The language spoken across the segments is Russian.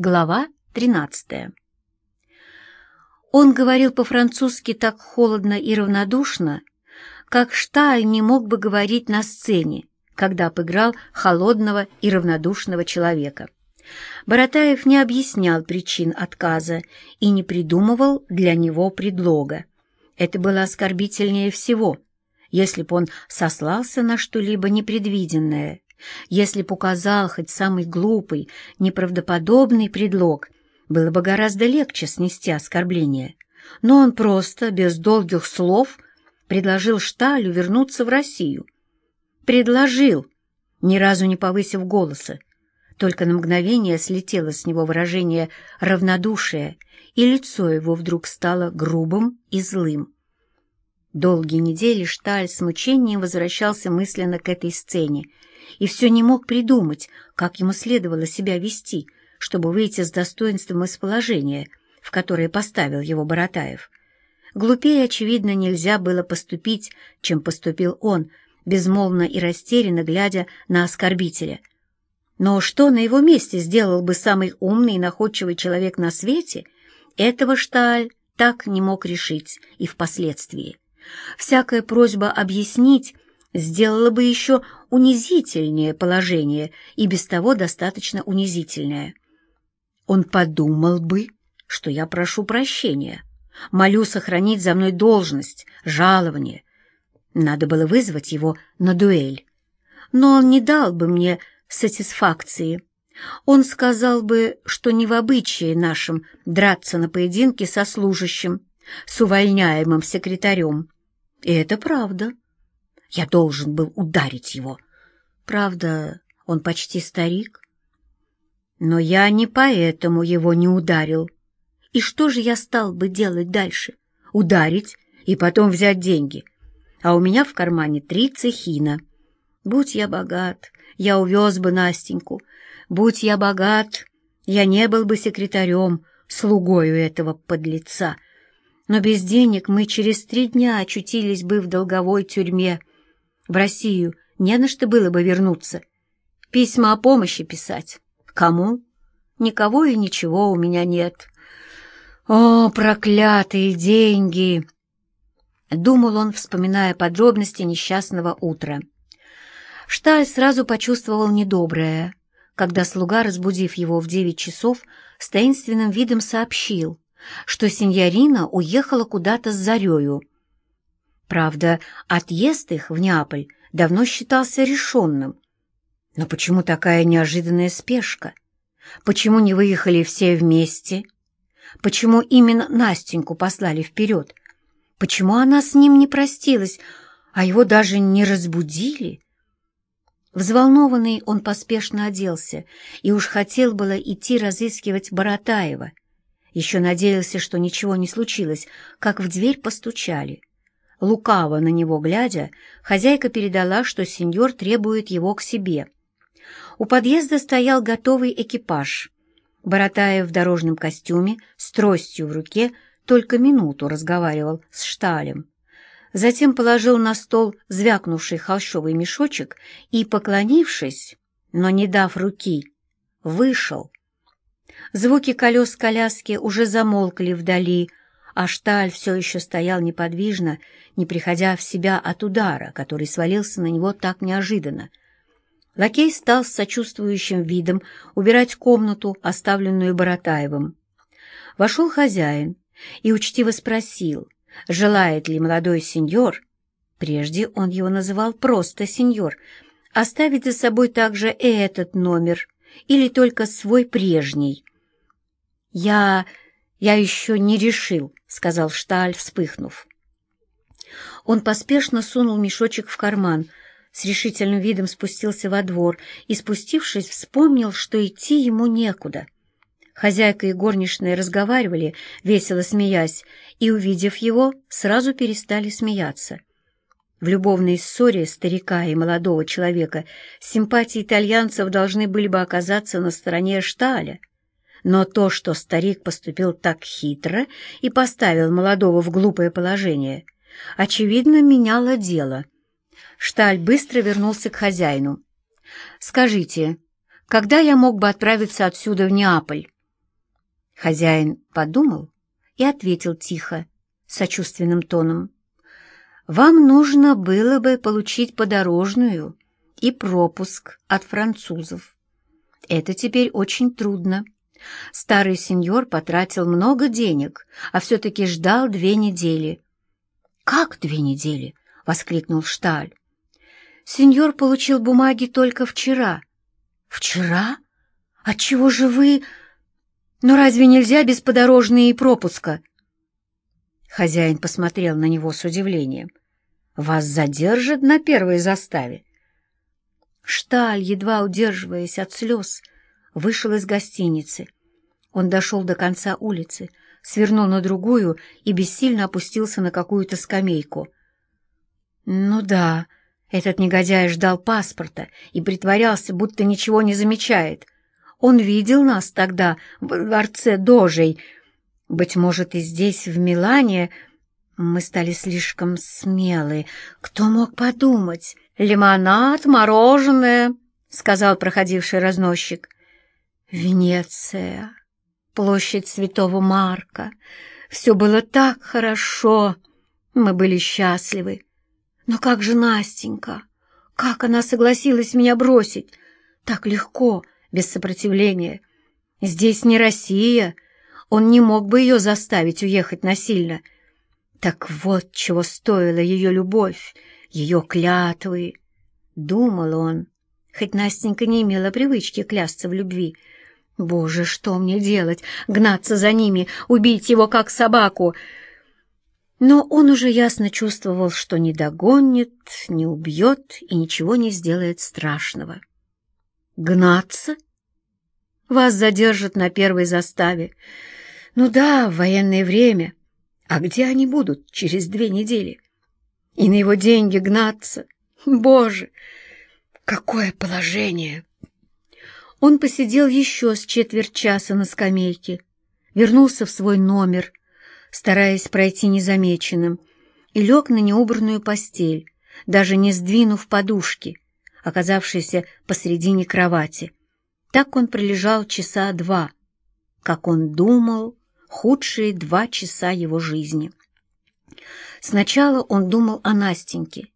Глава 13 Он говорил по-французски так холодно и равнодушно, как Шталь не мог бы говорить на сцене, когда обыграл холодного и равнодушного человека. Боротаев не объяснял причин отказа и не придумывал для него предлога. Это было оскорбительнее всего, если б он сослался на что-либо непредвиденное, если б указал хоть самый глупый, неправдоподобный предлог, было бы гораздо легче снести оскорбление. Но он просто, без долгих слов, предложил Шталю вернуться в Россию. Предложил, ни разу не повысив голоса. Только на мгновение слетело с него выражение равнодушия, и лицо его вдруг стало грубым и злым. Долгие недели Шталь с мучением возвращался мысленно к этой сцене и все не мог придумать, как ему следовало себя вести, чтобы выйти с достоинством из положения, в которое поставил его Боротаев. Глупее, очевидно, нельзя было поступить, чем поступил он, безмолвно и растерянно глядя на оскорбителя. Но что на его месте сделал бы самый умный и находчивый человек на свете, этого Шталь так не мог решить и впоследствии. Всякая просьба объяснить сделала бы еще унизительнее положение, и без того достаточно унизительное. Он подумал бы, что я прошу прощения, молю сохранить за мной должность, жалование. Надо было вызвать его на дуэль. Но он не дал бы мне сатисфакции. Он сказал бы, что не в обычае нашем драться на поединке со служащим, с увольняемым секретарем. И это правда. Я должен был ударить его. Правда, он почти старик. Но я не поэтому его не ударил. И что же я стал бы делать дальше? Ударить и потом взять деньги. А у меня в кармане три цехина. Будь я богат, я увез бы Настеньку. Будь я богат, я не был бы секретарем, слугою этого подлеца. Но без денег мы через три дня очутились бы в долговой тюрьме. В Россию не на что было бы вернуться. Письма о помощи писать. Кому? Никого и ничего у меня нет. О, проклятые деньги! Думал он, вспоминая подробности несчастного утра. Шталь сразу почувствовал недоброе, когда слуга, разбудив его в девять часов, с таинственным видом сообщил, что сеньорина уехала куда-то с зарею, Правда, отъезд их в Неаполь давно считался решенным. Но почему такая неожиданная спешка? Почему не выехали все вместе? Почему именно Настеньку послали вперед? Почему она с ним не простилась, а его даже не разбудили? Взволнованный он поспешно оделся и уж хотел было идти разыскивать Боротаева. Еще надеялся, что ничего не случилось, как в дверь постучали. Лукаво на него глядя, хозяйка передала, что сеньор требует его к себе. У подъезда стоял готовый экипаж. Боротаев в дорожном костюме, с тростью в руке, только минуту разговаривал с Шталем. Затем положил на стол звякнувший холщовый мешочек и, поклонившись, но не дав руки, вышел. Звуки колес коляски уже замолкли вдали, а Шталь все еще стоял неподвижно, не приходя в себя от удара, который свалился на него так неожиданно. Лакей стал с сочувствующим видом убирать комнату, оставленную Боротаевым. Вошел хозяин и учтиво спросил, желает ли молодой сеньор, прежде он его называл просто сеньор, оставить за собой также и этот номер или только свой прежний. «Я... я еще не решил», — сказал Шталь, вспыхнув. Он поспешно сунул мешочек в карман, с решительным видом спустился во двор и, спустившись, вспомнил, что идти ему некуда. Хозяйка и горничная разговаривали, весело смеясь, и, увидев его, сразу перестали смеяться. В любовной ссоре старика и молодого человека симпатии итальянцев должны были бы оказаться на стороне Шталя. Но то, что старик поступил так хитро и поставил молодого в глупое положение, очевидно, меняло дело. Шталь быстро вернулся к хозяину. «Скажите, когда я мог бы отправиться отсюда в Неаполь?» Хозяин подумал и ответил тихо, сочувственным тоном. «Вам нужно было бы получить подорожную и пропуск от французов. Это теперь очень трудно. Старый сеньор потратил много денег, а все-таки ждал две недели». «Как две недели?» — воскликнул Шталь. «Сеньор получил бумаги только вчера». «Вчера? Отчего же вы...» «Но разве нельзя без подорожные и пропуска?» Хозяин посмотрел на него с удивлением. «Вас задержат на первой заставе?» Шталь, едва удерживаясь от слез, вышел из гостиницы. Он дошел до конца улицы, свернул на другую и бессильно опустился на какую-то скамейку. «Ну да, этот негодяй ждал паспорта и притворялся, будто ничего не замечает». Он видел нас тогда в дворце Дожей. Быть может, и здесь, в Милане, мы стали слишком смелы. Кто мог подумать? Лимонад, мороженое, — сказал проходивший разносчик. Венеция, площадь Святого Марка. Все было так хорошо. Мы были счастливы. Но как же Настенька? Как она согласилась меня бросить? Так легко, — без сопротивления. Здесь не Россия, он не мог бы ее заставить уехать насильно. Так вот чего стоила ее любовь, ее клятвы. Думал он, хоть Настенька не имела привычки клясться в любви. Боже, что мне делать? Гнаться за ними, убить его как собаку? Но он уже ясно чувствовал, что не догонит, не убьет и ничего не сделает страшного. Гнаться? Вас задержат на первой заставе. Ну да, в военное время. А где они будут через две недели? И на его деньги гнаться? Боже, какое положение! Он посидел еще с четверть часа на скамейке, вернулся в свой номер, стараясь пройти незамеченным, и лег на неубранную постель, даже не сдвинув подушки — оказавшийся посредине кровати. Так он пролежал часа два, как он думал, худшие два часа его жизни. Сначала он думал о Настеньке.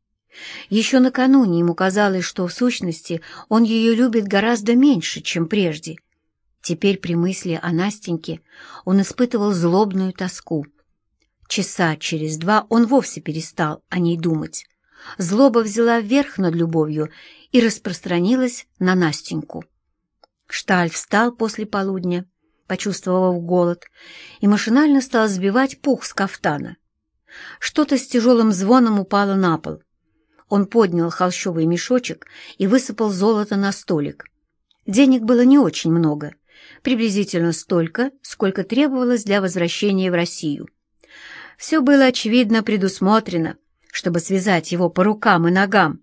Еще накануне ему казалось, что в сущности он ее любит гораздо меньше, чем прежде. Теперь при мысли о Настеньке он испытывал злобную тоску. Часа через два он вовсе перестал о ней думать. Злоба взяла верх над любовью и распространилась на Настеньку. Шталь встал после полудня, почувствовав голод, и машинально стал сбивать пух с кафтана. Что-то с тяжелым звоном упало на пол. Он поднял холщовый мешочек и высыпал золото на столик. Денег было не очень много, приблизительно столько, сколько требовалось для возвращения в Россию. Все было, очевидно, предусмотрено, чтобы связать его по рукам и ногам.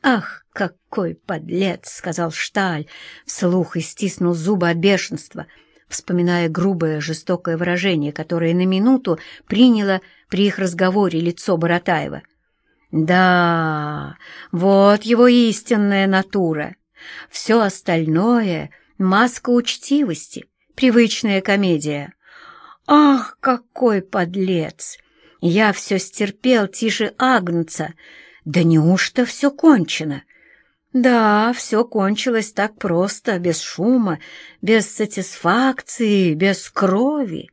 «Ах, какой подлец!» — сказал Шталь, вслух и стиснул зубы от бешенства, вспоминая грубое, жестокое выражение, которое на минуту приняло при их разговоре лицо Боротаева. «Да, вот его истинная натура. Все остальное — маска учтивости, привычная комедия. Ах, какой подлец! Я все стерпел тише Агнца. Да неужто все кончено? Да, все кончилось так просто, без шума, без сатисфакции, без крови.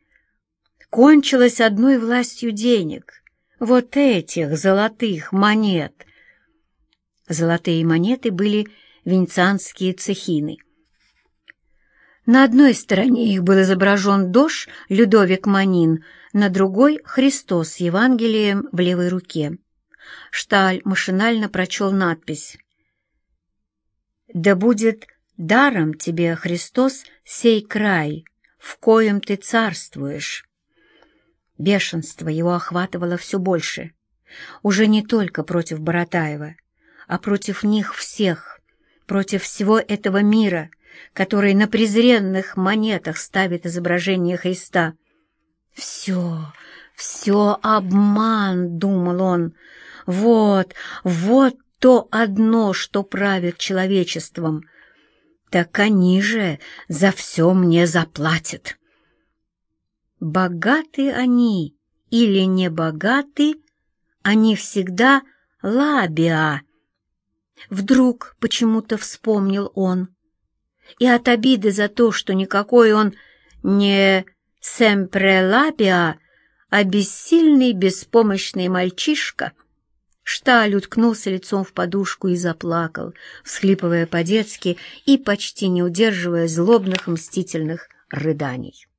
Кончилось одной властью денег, вот этих золотых монет. Золотые монеты были венецианские цехины. На одной стороне их был изображен дож Людовик Манин — на другой — Христос с Евангелием в левой руке. Шталь машинально прочел надпись «Да будет даром тебе, Христос, сей край, в коем ты царствуешь». Бешенство его охватывало все больше. Уже не только против Боротаева, а против них всех, против всего этого мира, который на презренных монетах ставит изображение Христа — «Все, все обман», — думал он. «Вот, вот то одно, что правит человечеством. Так они же за все мне заплатят». Богаты они или не богаты, они всегда лабиа. Вдруг почему-то вспомнил он, и от обиды за то, что никакой он не семпре лабиа, а бессильный, беспомощный мальчишка. Шталь уткнулся лицом в подушку и заплакал, всхлипывая по-детски и почти не удерживая злобных мстительных рыданий.